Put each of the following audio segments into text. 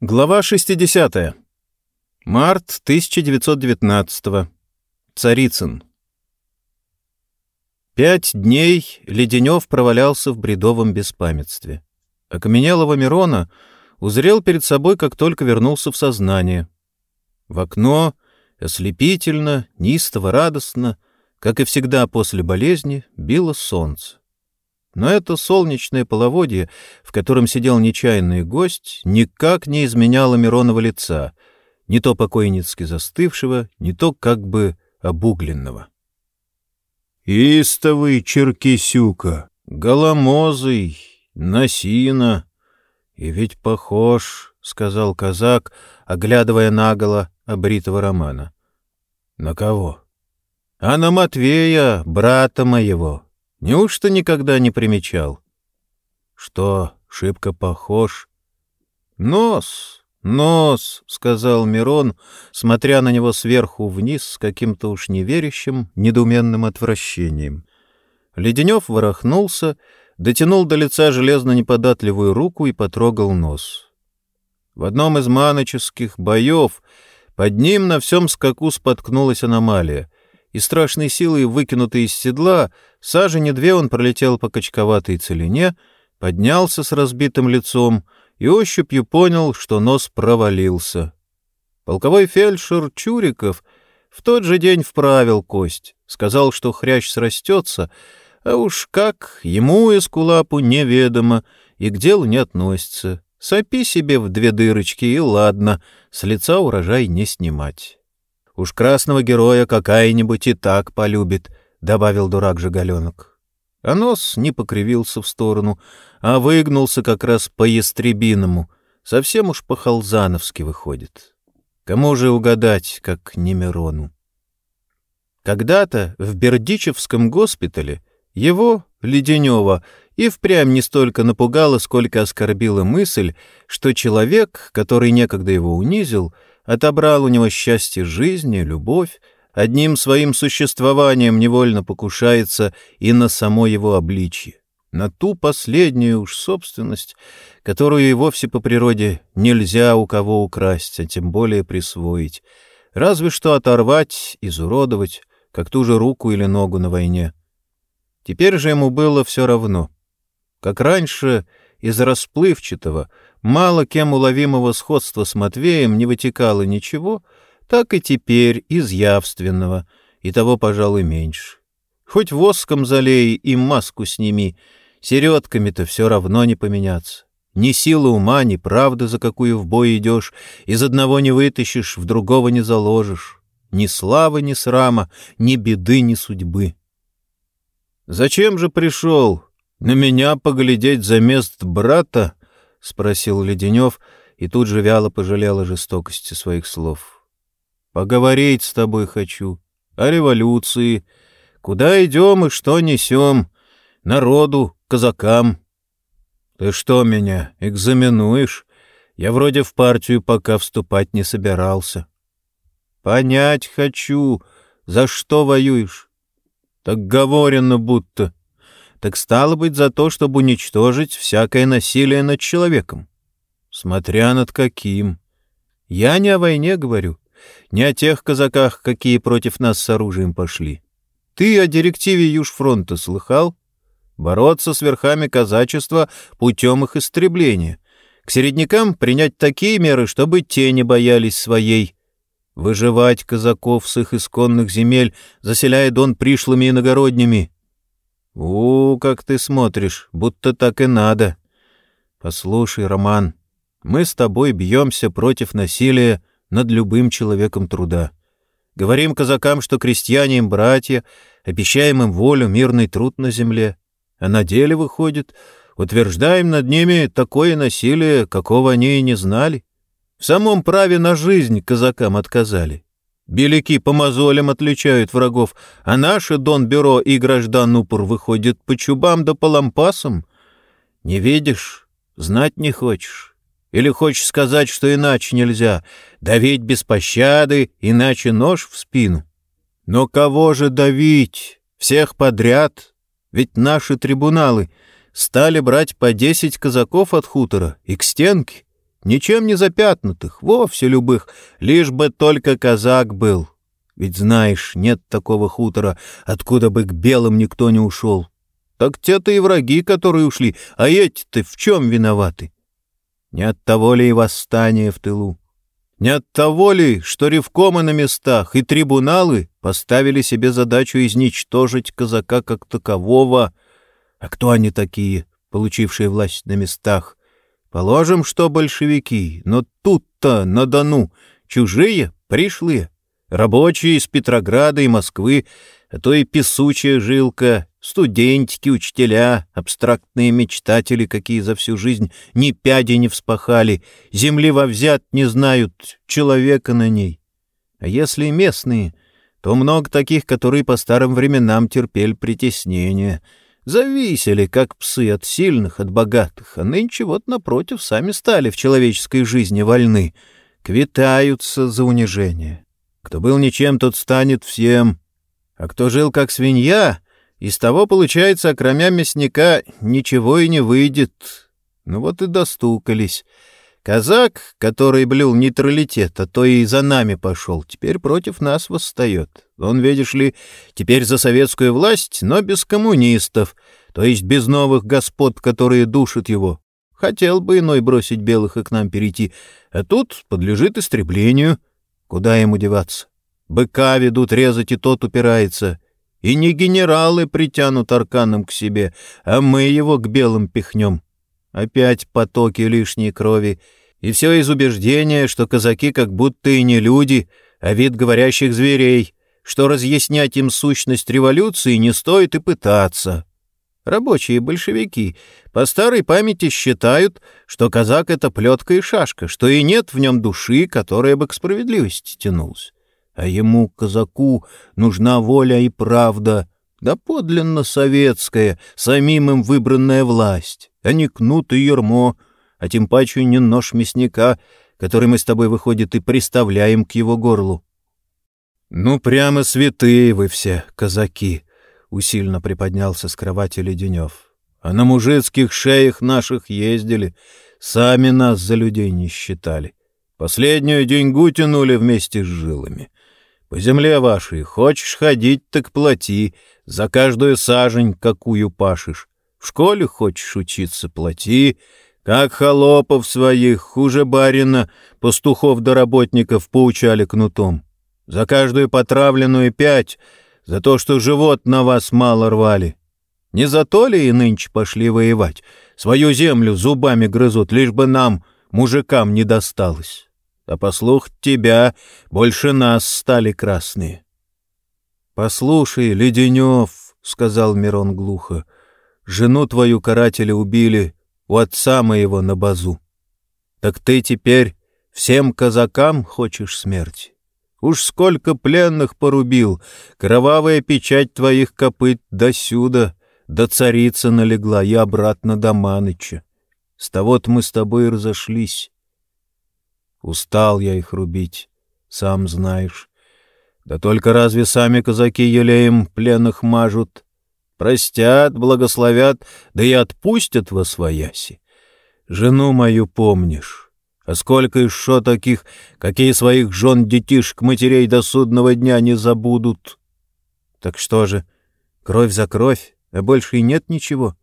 Глава 60. Март 1919. Царицын. Пять дней Леденев провалялся в бредовом беспамятстве. Окаменелого Мирона узрел перед собой, как только вернулся в сознание. В окно, ослепительно, неистово радостно, как и всегда после болезни, било солнце. Но это солнечное половодье, в котором сидел нечаянный гость, никак не изменяло Миронова лица, не то покойницки застывшего, не то как бы обугленного. «Истовый черкисюка, голомозый, носина, и ведь похож», — сказал казак, оглядывая наголо обритого Романа. «На кого?» «А на Матвея, брата моего». Неужто никогда не примечал? Что, шибко похож? Нос, нос, — сказал Мирон, смотря на него сверху вниз с каким-то уж неверящим, недоуменным отвращением. Леденев ворохнулся, дотянул до лица железно-неподатливую руку и потрогал нос. В одном из маноческих боев под ним на всем скаку споткнулась аномалия — и страшной силой, выкинутый из седла, сажени две он пролетел по качковатой целине, поднялся с разбитым лицом и ощупью понял, что нос провалился. Полковой фельдшер Чуриков в тот же день вправил кость, сказал, что хрящ срастется, а уж как, ему эскулапу неведомо и к делу не относится. Сопи себе в две дырочки, и ладно, с лица урожай не снимать. Уж красного героя какая-нибудь и так полюбит, — добавил дурак Жигаленок. А нос не покривился в сторону, а выгнулся как раз по-ястребиному. Совсем уж по-халзановски выходит. Кому же угадать, как не Мирону? Когда-то в Бердичевском госпитале его, Леденева, и впрямь не столько напугала, сколько оскорбила мысль, что человек, который некогда его унизил, — отобрал у него счастье жизни, любовь, одним своим существованием невольно покушается и на само его обличье, на ту последнюю уж собственность, которую и вовсе по природе нельзя у кого украсть, а тем более присвоить, разве что оторвать, изуродовать, как ту же руку или ногу на войне. Теперь же ему было все равно. Как раньше, из расплывчатого, мало кем уловимого сходства с Матвеем не вытекало ничего, так и теперь из явственного, и того, пожалуй, меньше. Хоть воском залей и маску сними, середками-то все равно не поменяться. Ни силы ума, ни правды, за какую в бой идешь, из одного не вытащишь, в другого не заложишь. Ни славы, ни срама, ни беды, ни судьбы. Зачем же пришел? На меня поглядеть за мест брата? — спросил Леденев и тут же вяло пожалел о жестокости своих слов. — Поговорить с тобой хочу. О революции. Куда идем и что несем? Народу, казакам. Ты что меня, экзаменуешь? Я вроде в партию пока вступать не собирался. Понять хочу, за что воюешь. Так говорено будто так стало быть за то, чтобы уничтожить всякое насилие над человеком. Смотря над каким. Я не о войне говорю, не о тех казаках, какие против нас с оружием пошли. Ты о директиве Южфронта слыхал? Бороться с верхами казачества путем их истребления. К середнякам принять такие меры, чтобы те не боялись своей. Выживать казаков с их исконных земель, заселяя дон пришлыми иногородними — «У, как ты смотришь, будто так и надо. Послушай, Роман, мы с тобой бьемся против насилия над любым человеком труда. Говорим казакам, что крестьяне им братья, обещаем им волю, мирный труд на земле. А на деле, выходит, утверждаем над ними такое насилие, какого они и не знали. В самом праве на жизнь казакам отказали. Беляки по мозолям отличают врагов, а наши Дон-Бюро и граждан упор выходят по чубам да по лампасам. Не видишь, знать не хочешь. Или хочешь сказать, что иначе нельзя, давить без пощады, иначе нож в спину. Но кого же давить? Всех подряд? Ведь наши трибуналы стали брать по десять казаков от хутора и к стенке. Ничем не запятнутых, вовсе любых, лишь бы только казак был. Ведь знаешь, нет такого хутора, откуда бы к белым никто не ушел. Так те-то и враги, которые ушли, а эти-то в чем виноваты? Не от того ли и восстание в тылу? Не от того ли, что ревкомы на местах и трибуналы поставили себе задачу изничтожить казака как такового? А кто они такие, получившие власть на местах? Положим, что большевики, но тут-то, на Дону, чужие, пришлые, рабочие из Петрограда и Москвы, а то и песучая жилка, студентики, учителя, абстрактные мечтатели, какие за всю жизнь ни пяди не вспахали, земли во взят не знают, человека на ней. А если местные, то много таких, которые по старым временам терпели притеснение — Зависели, как псы, от сильных, от богатых, а нынче вот, напротив, сами стали в человеческой жизни вольны, квитаются за унижение. Кто был ничем, тот станет всем. А кто жил как свинья, из того, получается, окромя мясника, ничего и не выйдет. Ну вот и достукались. Казак, который блюл нейтралитет, а то и за нами пошел, теперь против нас восстает. Он, видишь ли, теперь за советскую власть, но без коммунистов, то есть без новых господ, которые душат его. Хотел бы иной бросить белых и к нам перейти, а тут подлежит истреблению. Куда ему деваться? Быка ведут резать, и тот упирается. И не генералы притянут арканом к себе, а мы его к белым пихнем. Опять потоки лишней крови — и все из убеждения, что казаки как будто и не люди, а вид говорящих зверей, что разъяснять им сущность революции не стоит и пытаться. Рабочие большевики по старой памяти считают, что казак — это плетка и шашка, что и нет в нем души, которая бы к справедливости тянулась. А ему, казаку, нужна воля и правда, да подлинно советская, самим им выбранная власть, а не кнут и ермо — а тем паче не нож мясника, который мы с тобой, выходит, и приставляем к его горлу. — Ну, прямо святые вы все, казаки! — усильно приподнялся с кровати Леденев. — А на мужицких шеях наших ездили, сами нас за людей не считали. Последнюю деньгу тянули вместе с жилами. По земле вашей хочешь ходить, так плати, за каждую сажень, какую пашешь. В школе хочешь учиться, плати, как холопов своих, хуже барина, пастухов до работников поучали кнутом. За каждую потравленную пять, за то, что живот на вас мало рвали. Не за то ли и нынче пошли воевать? Свою землю зубами грызут, лишь бы нам, мужикам, не досталось. А послух тебя больше нас стали красные. — Послушай, Леденев, — сказал Мирон глухо, — жену твою каратели убили, у отца моего на базу. Так ты теперь всем казакам хочешь смерти? Уж сколько пленных порубил, кровавая печать твоих копыт досюда, до царицы налегла и обратно до Маныча. С того-то мы с тобой разошлись. Устал я их рубить, сам знаешь. Да только разве сами казаки елеем пленных мажут? Простят, благословят, да и отпустят во свояси. Жену мою помнишь. А сколько еще таких, какие своих жен детишек матерей до судного дня не забудут? Так что же, кровь за кровь, а больше и нет ничего.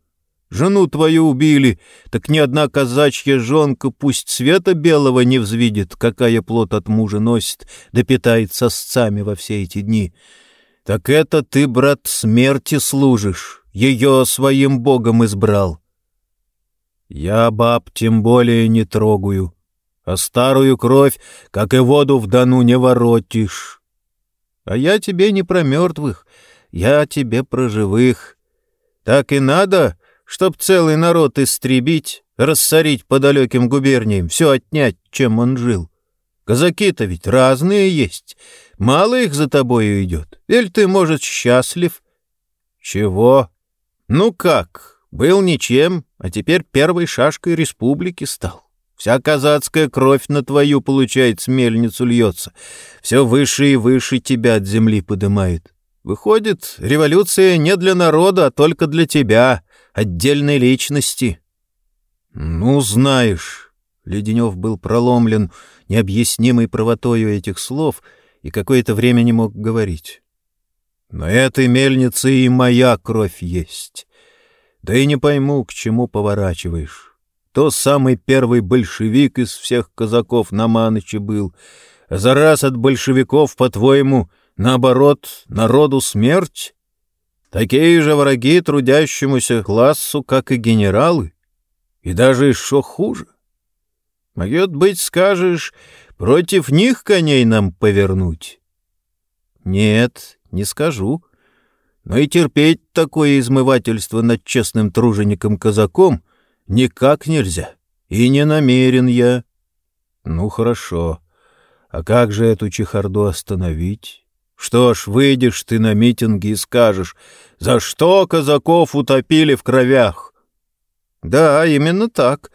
Жену твою убили, так ни одна казачья жонка пусть света белого не взвидит, какая плод от мужа носит, да питает сосцами во все эти дни. Так это ты, брат, смерти служишь, ее своим богом избрал. Я баб тем более не трогаю, а старую кровь, как и воду в дону, не воротишь. А я тебе не про мертвых, я тебе про живых. Так и надо, чтоб целый народ истребить, рассорить по далеким губерниям, все отнять, чем он жил. Казаки-то ведь разные есть, Мало их за тобою идет. Или ты, может, счастлив? Чего? Ну как, был ничем, а теперь первой шашкой республики стал. Вся казацкая кровь на твою, получается, мельницу льется. Все выше и выше тебя от земли подымает. Выходит, революция не для народа, а только для тебя, отдельной личности. Ну, знаешь, Леденев был проломлен необъяснимой правотою этих слов и какое-то время не мог говорить. «На этой мельнице и моя кровь есть. Да и не пойму, к чему поворачиваешь. То самый первый большевик из всех казаков на Маныче был. За раз от большевиков, по-твоему, наоборот, народу смерть? Такие же враги трудящемуся классу, как и генералы. И даже еще хуже. Может быть, скажешь, против них коней нам повернуть? Нет, не скажу. Но и терпеть такое измывательство над честным тружеником-казаком никак нельзя. И не намерен я. Ну, хорошо. А как же эту чехарду остановить? Что ж, выйдешь ты на митинги и скажешь, за что казаков утопили в кровях? Да, именно так.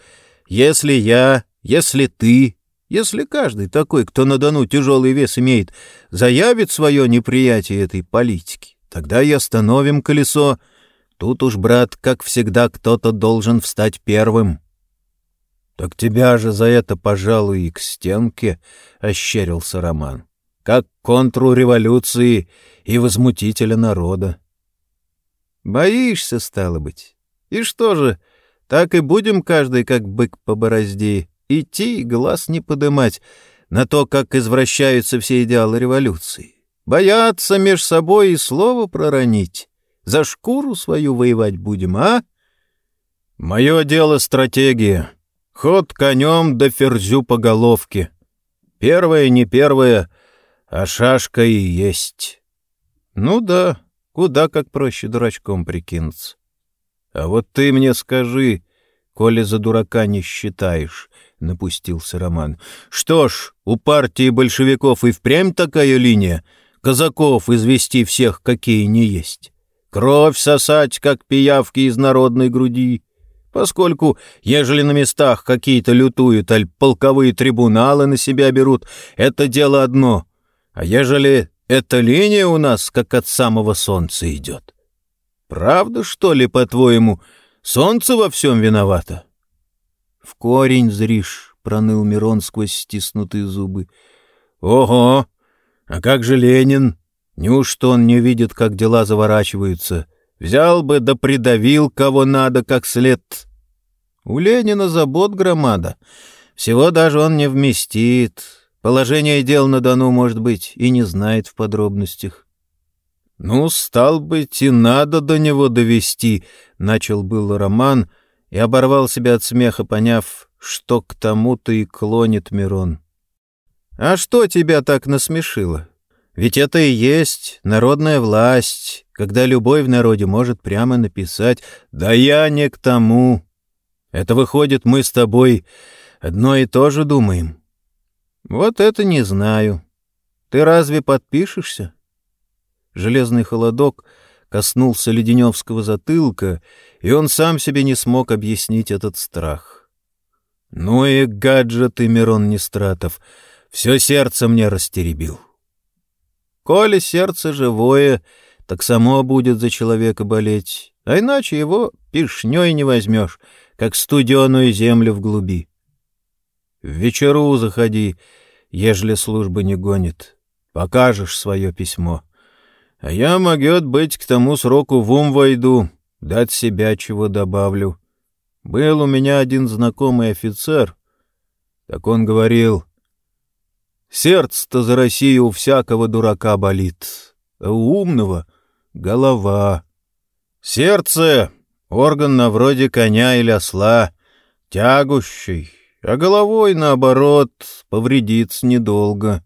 Если я, если ты, если каждый такой, кто на Дону тяжелый вес имеет, заявит свое неприятие этой политики, тогда и остановим колесо. Тут уж, брат, как всегда, кто-то должен встать первым. — Так тебя же за это, пожалуй, и к стенке, — ощерился Роман как контру революции и возмутителя народа. Боишься, стало быть. И что же, так и будем каждый, как бык по борозде, идти и глаз не подымать на то, как извращаются все идеалы революции. Бояться меж собой и слово проронить. За шкуру свою воевать будем, а? Мое дело — стратегия. Ход конем да ферзю по головке. Первое, не первое — а шашка и есть. Ну да, куда как проще дурачком прикинуться. А вот ты мне скажи, коли за дурака не считаешь, — напустился Роман. Что ж, у партии большевиков и впрямь такая линия, казаков извести всех, какие не есть. Кровь сосать, как пиявки из народной груди поскольку, ежели на местах какие-то лютуют, аль полковые трибуналы на себя берут, это дело одно, а ежели эта линия у нас как от самого солнца идет? Правда, что ли, по-твоему, солнце во всем виновато? — В корень зришь, — проныл Мирон сквозь стиснутые зубы. — Ого! А как же Ленин? Неужто он не видит, как дела заворачиваются? Взял бы да придавил, кого надо, как след. У Ленина забот громада. Всего даже он не вместит. Положение дел на Дону, может быть, и не знает в подробностях. — Ну, стал быть, и надо до него довести, — начал был Роман и оборвал себя от смеха, поняв, что к тому-то и клонит Мирон. — А что тебя так насмешило? Ведь это и есть народная власть, когда любой в народе может прямо написать «Да я не к тому». Это выходит, мы с тобой одно и то же думаем. Вот это не знаю. Ты разве подпишешься? Железный холодок коснулся Леденевского затылка, и он сам себе не смог объяснить этот страх. Ну и гаджет ты, Мирон Нестратов, все сердце мне растеребил. Коли сердце живое, так само будет за человека болеть, а иначе его пишней не возьмешь, как студеную землю в глуби. В вечеру заходи, ежели служба не гонит. Покажешь свое письмо. А я, могет быть, к тому сроку в ум войду, дать себя чего добавлю. Был у меня один знакомый офицер. Так он говорил, «Сердце-то за Россию у всякого дурака болит, а у умного — голова. Сердце — орган на вроде коня или осла, тягущий, а головой, наоборот, повредиться недолго.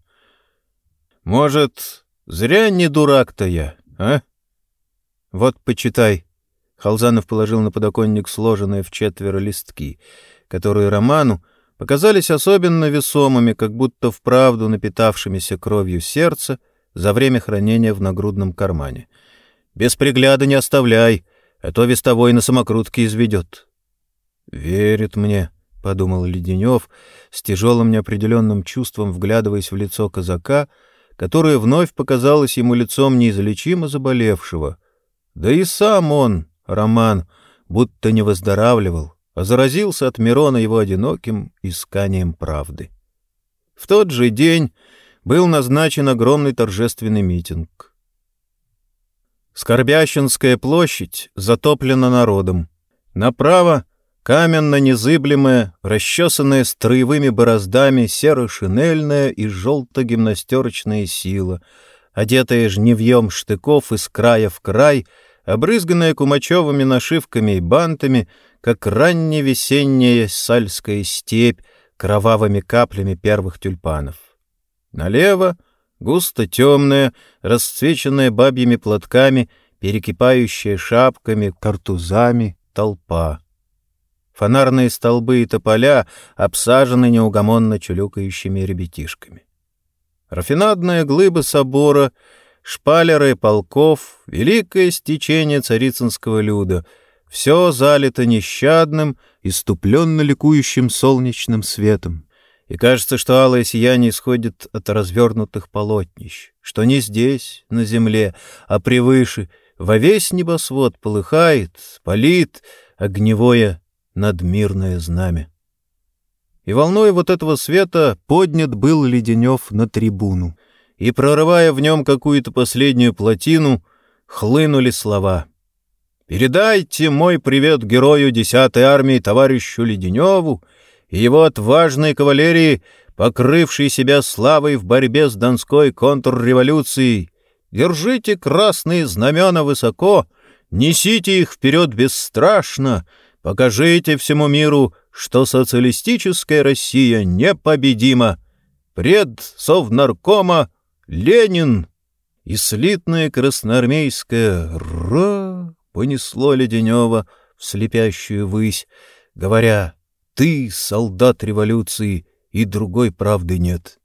Может, зря не дурак-то я, а? Вот, почитай. Халзанов положил на подоконник сложенные в четверо листки, которые Роману показались особенно весомыми, как будто вправду напитавшимися кровью сердца за время хранения в нагрудном кармане. Без пригляда не оставляй, а то вестовой на самокрутке изведет. — Верит мне, подумал Леденев, с тяжелым неопределенным чувством вглядываясь в лицо казака, которое вновь показалось ему лицом неизлечимо заболевшего. Да и сам он, Роман, будто не выздоравливал, а заразился от Мирона его одиноким исканием правды. В тот же день был назначен огромный торжественный митинг. Скорбящинская площадь затоплена народом. Направо — каменно-незыблемая, расчесанная строевыми бороздами серо-шинельная и желто-гимнастерочная сила, одетая жневьем штыков из края в край, обрызганная кумачевыми нашивками и бантами, как ранневесенняя сальская степь, кровавыми каплями первых тюльпанов. Налево — густо темная, расцвеченная бабьими платками, перекипающая шапками, картузами толпа. Фонарные столбы и тополя обсажены неугомонно чулюкающими ребятишками. Рафинадная глыба собора, шпалеры полков, великое стечение царицынского люда — все залито нещадным, иступленно ликующим солнечным светом. И кажется, что алое сияние исходит от развернутых полотнищ, что не здесь, на земле, а превыше, во весь небосвод полыхает, палит огневое надмирное знамя. И волной вот этого света поднят был Леденев на трибуну, и, прорывая в нем какую-то последнюю плотину, хлынули слова — Передайте мой привет герою 10-й армии товарищу Леденеву и его отважной кавалерии, покрывшей себя славой в борьбе с Донской контрреволюцией. Держите красные знамена высоко, несите их вперед бесстрашно, покажите всему миру, что социалистическая Россия непобедима. Пред Совнаркома Ленин и слитное красноармейское «Ра!» понесло Леденева в слепящую высь, говоря «Ты, солдат революции, и другой правды нет».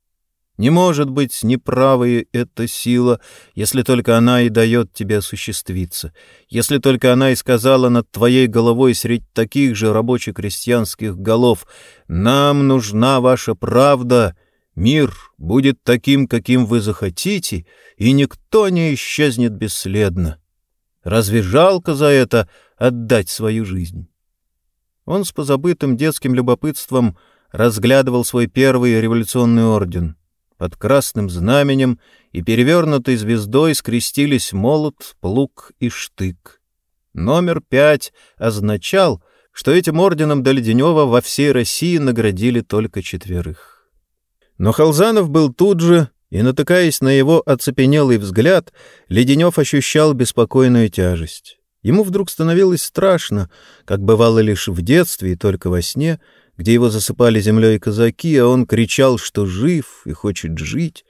Не может быть неправой эта сила, если только она и дает тебе осуществиться, если только она и сказала над твоей головой средь таких же рабоче-крестьянских голов «Нам нужна ваша правда», Мир будет таким, каким вы захотите, и никто не исчезнет бесследно. Разве жалко за это отдать свою жизнь? Он с позабытым детским любопытством разглядывал свой первый революционный орден. Под красным знаменем и перевернутой звездой скрестились молот, плуг и штык. Номер пять означал, что этим орденом до Леденева во всей России наградили только четверых. Но Халзанов был тут же и, натыкаясь на его оцепенелый взгляд, Леденев ощущал беспокойную тяжесть. Ему вдруг становилось страшно, как бывало лишь в детстве и только во сне, где его засыпали землей казаки, а он кричал, что жив и хочет жить.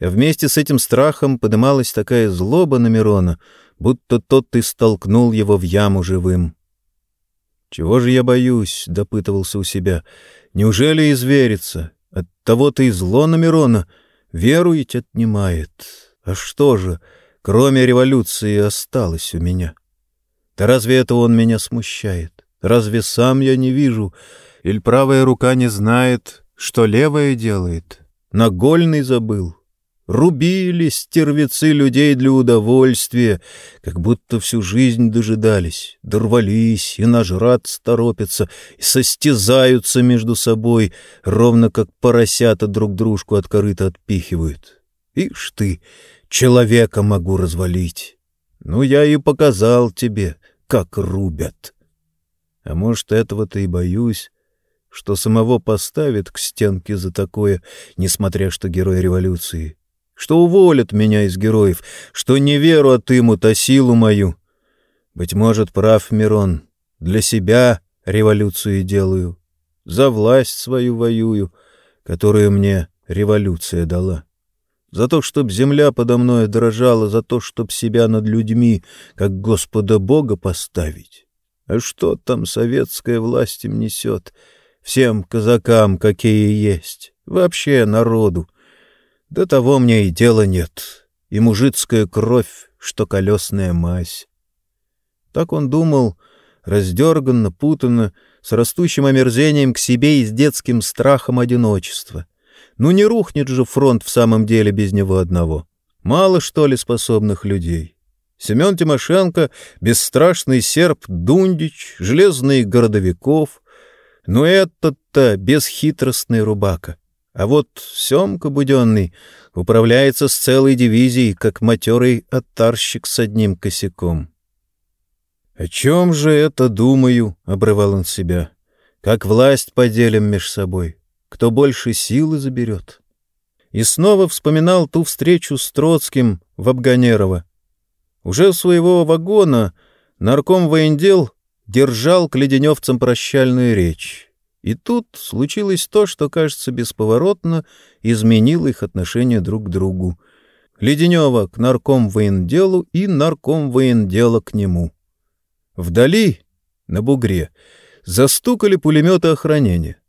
А вместе с этим страхом подымалась такая злоба на Мирона, будто тот и столкнул его в яму живым. «Чего же я боюсь?» — допытывался у себя. «Неужели изверится? От того-то и зло на Мирона — Веру ведь отнимает. А что же, кроме революции, осталось у меня? Да разве это он меня смущает? Разве сам я не вижу? Или правая рука не знает, что левая делает? Нагольный забыл. Рубили стервецы людей для удовольствия, как будто всю жизнь дожидались, дорвались и нажраться торопятся, и состязаются между собой, ровно как поросята друг дружку от корыта отпихивают. Ишь ты, человека могу развалить. Ну, я и показал тебе, как рубят. А может, этого-то и боюсь, что самого поставят к стенке за такое, несмотря что герой революции что уволят меня из героев, что не веру отымут, а силу мою. Быть может, прав Мирон, для себя революцию делаю, за власть свою воюю, которую мне революция дала. За то, чтоб земля подо мной дрожала, за то, чтоб себя над людьми, как Господа Бога, поставить. А что там советская власть им несет? Всем казакам, какие есть, вообще народу. До того мне и дела нет, и мужицкая кровь, что колесная мазь. Так он думал, раздерганно, путанно, с растущим омерзением к себе и с детским страхом одиночества. Ну не рухнет же фронт в самом деле без него одного. Мало, что ли, способных людей. Семен Тимошенко, бесстрашный серп Дундич, железный городовиков, Но этот-то бесхитростный рубака. А вот Семка Буденный управляется с целой дивизией, как матерый оттарщик с одним косяком. «О чем же это думаю?» — обрывал он себя. «Как власть поделим меж собой. Кто больше силы заберет?» И снова вспоминал ту встречу с Троцким в Абганерово. Уже своего вагона нарком воендел держал к леденевцам прощальную речь. И тут случилось то, что, кажется, бесповоротно изменило их отношение друг к другу. Леденева к нарком военделу и нарком воендела к нему. Вдали, на бугре, застукали пулеметы охранения.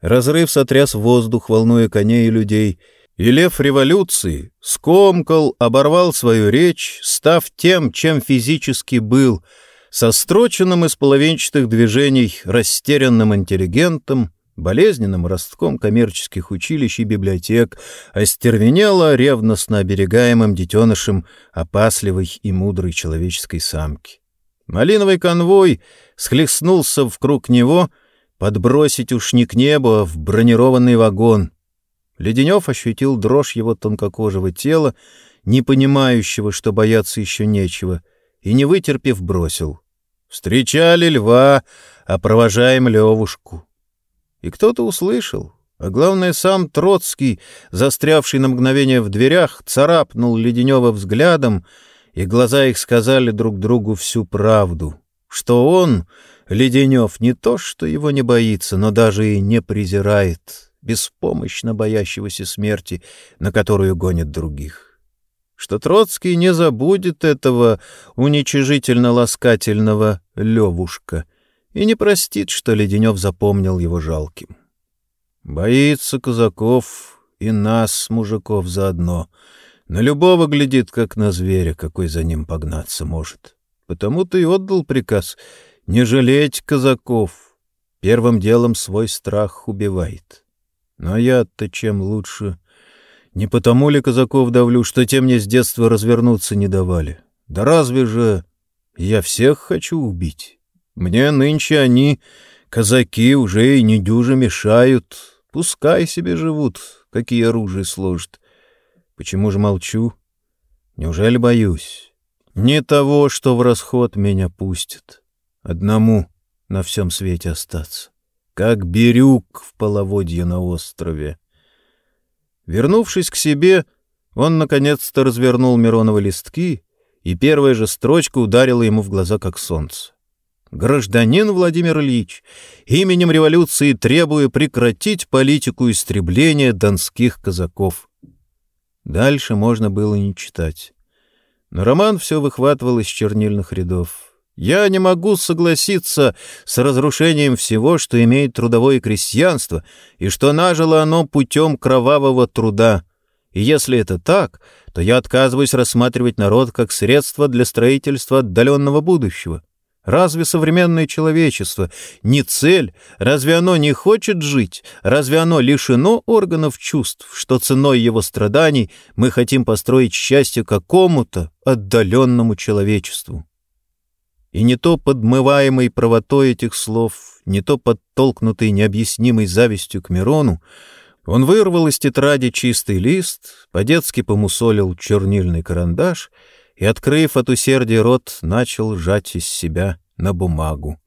Разрыв сотряс воздух, волнуя коней и людей, и лев революции скомкал, оборвал свою речь, став тем, чем физически был — со строченным из половинчатых движений растерянным интеллигентом, болезненным ростком коммерческих училищ и библиотек, остервенело ревностно оберегаемым детенышем опасливой и мудрой человеческой самки. Малиновый конвой схлестнулся вкруг него, подбросить уж не к небу, а в бронированный вагон. Леденев ощутил дрожь его тонкокожего тела, не понимающего, что бояться еще нечего, и, не вытерпев, бросил. Встречали льва, а провожаем Левушку. И кто-то услышал, а главное, сам Троцкий, застрявший на мгновение в дверях, царапнул Леденева взглядом, и глаза их сказали друг другу всю правду, что он, Леденев, не то что его не боится, но даже и не презирает, беспомощно боящегося смерти, на которую гонят других что Троцкий не забудет этого уничижительно-ласкательного Левушка и не простит, что Леденев запомнил его жалким. Боится казаков и нас, мужиков, заодно. На любого глядит, как на зверя, какой за ним погнаться может. Потому-то и отдал приказ не жалеть казаков. Первым делом свой страх убивает. Но я-то чем лучше — не потому ли казаков давлю, что те мне с детства развернуться не давали? Да разве же я всех хочу убить? Мне нынче они, казаки, уже и не дюже мешают. Пускай себе живут, какие оружие сложат. Почему же молчу? Неужели боюсь? Не того, что в расход меня пустят. Одному на всем свете остаться. Как берюк в половодье на острове. Вернувшись к себе, он наконец-то развернул Миронова листки, и первая же строчка ударила ему в глаза, как солнце. «Гражданин Владимир Ильич, именем революции требую прекратить политику истребления донских казаков». Дальше можно было не читать. Но роман все выхватывал из чернильных рядов. Я не могу согласиться с разрушением всего, что имеет трудовое крестьянство, и что нажило оно путем кровавого труда. И если это так, то я отказываюсь рассматривать народ как средство для строительства отдаленного будущего. Разве современное человечество не цель? Разве оно не хочет жить? Разве оно лишено органов чувств, что ценой его страданий мы хотим построить счастье какому-то отдаленному человечеству? И не то подмываемой правотой этих слов, не то подтолкнутый необъяснимой завистью к Мирону, он вырвал из тетради чистый лист, по-детски помусолил чернильный карандаш и, открыв от усердия рот, начал сжать из себя на бумагу.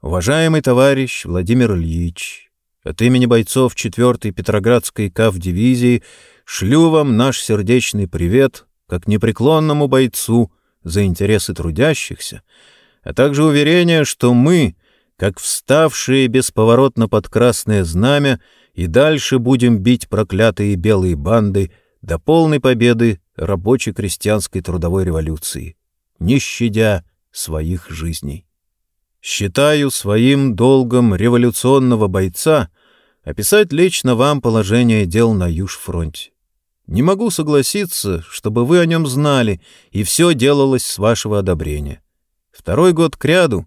«Уважаемый товарищ Владимир Ильич, от имени бойцов 4-й Петроградской КАВ-дивизии шлю вам наш сердечный привет как непреклонному бойцу — за интересы трудящихся, а также уверение, что мы, как вставшие бесповоротно под красное знамя, и дальше будем бить проклятые белые банды до полной победы рабочей крестьянской трудовой революции, не щадя своих жизней. Считаю своим долгом революционного бойца описать лично вам положение дел на Южфронте. Не могу согласиться, чтобы вы о нем знали, и все делалось с вашего одобрения. Второй год кряду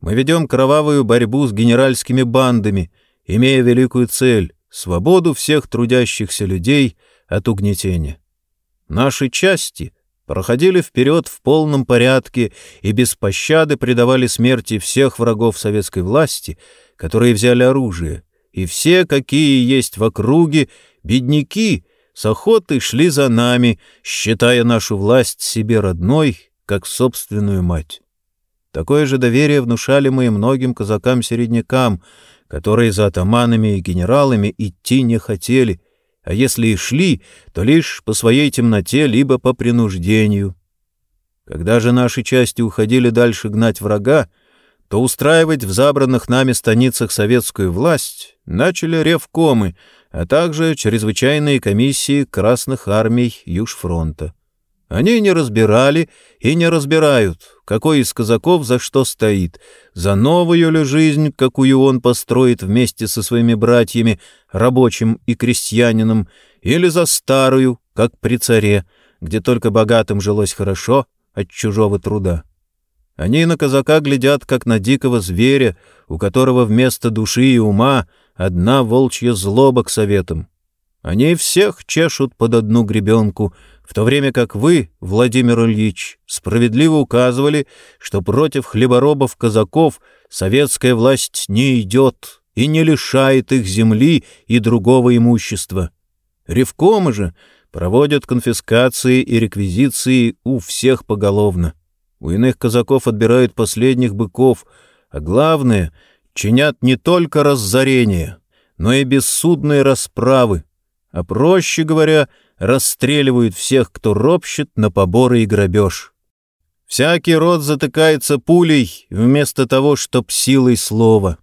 мы ведем кровавую борьбу с генеральскими бандами, имея великую цель — свободу всех трудящихся людей от угнетения. Наши части проходили вперед в полном порядке и без пощады предавали смерти всех врагов советской власти, которые взяли оружие, и все, какие есть в округе, бедняки, с охотой шли за нами, считая нашу власть себе родной, как собственную мать. Такое же доверие внушали мы и многим казакам-середнякам, которые за атаманами и генералами идти не хотели, а если и шли, то лишь по своей темноте, либо по принуждению. Когда же наши части уходили дальше гнать врага, то устраивать в забранных нами станицах советскую власть начали ревкомы, а также чрезвычайные комиссии Красных армий Южфронта. Они не разбирали и не разбирают, какой из казаков за что стоит, за новую ли жизнь, какую он построит вместе со своими братьями, рабочим и крестьянином, или за старую, как при царе, где только богатым жилось хорошо от чужого труда. Они на казака глядят, как на дикого зверя, у которого вместо души и ума одна волчья злоба к советам. Они всех чешут под одну гребенку, в то время как вы, Владимир Ильич, справедливо указывали, что против хлеборобов-казаков советская власть не идет и не лишает их земли и другого имущества. Ревкомы же проводят конфискации и реквизиции у всех поголовно. У иных казаков отбирают последних быков, а главное — чинят не только разорение, но и бессудные расправы, а, проще говоря, расстреливают всех, кто ропщет на поборы и грабеж. Всякий род затыкается пулей вместо того, чтоб силой слова.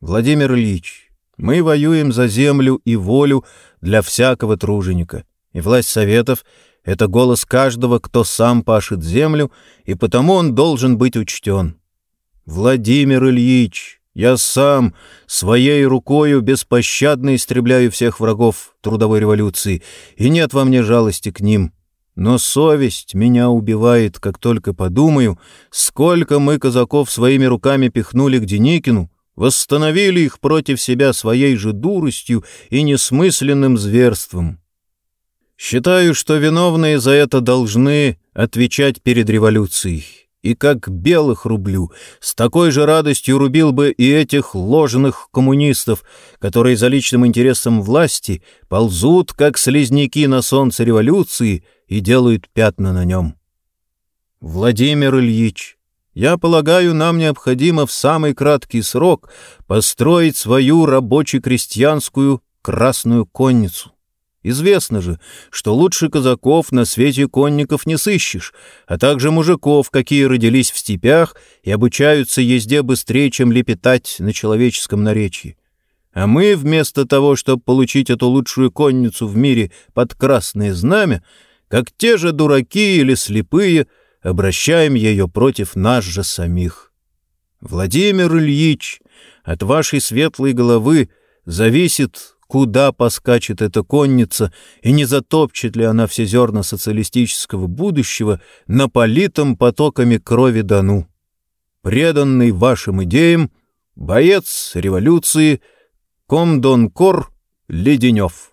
Владимир Ильич, мы воюем за землю и волю для всякого труженика, и власть советов — это голос каждого, кто сам пашет землю, и потому он должен быть учтен. Владимир Ильич, я сам своей рукою беспощадно истребляю всех врагов трудовой революции, и нет во мне жалости к ним. Но совесть меня убивает, как только подумаю, сколько мы казаков своими руками пихнули к Деникину, восстановили их против себя своей же дуростью и несмысленным зверством. Считаю, что виновные за это должны отвечать перед революцией. И как белых рублю, с такой же радостью рубил бы и этих ложных коммунистов, которые за личным интересом власти ползут, как слизняки на солнце революции, и делают пятна на нем. Владимир Ильич, я полагаю, нам необходимо в самый краткий срок построить свою рабоче-крестьянскую красную конницу. Известно же, что лучше казаков на свете конников не сыщешь, а также мужиков, какие родились в степях и обучаются езде быстрее, чем лепетать на человеческом наречии. А мы, вместо того, чтобы получить эту лучшую конницу в мире под красное знамя, как те же дураки или слепые, обращаем ее против нас же самих. Владимир Ильич, от вашей светлой головы зависит, куда поскачет эта конница и не затопчет ли она все зерна социалистического будущего на политом потоками крови Дону. Преданный вашим идеям, боец революции, комдонкор Леденев.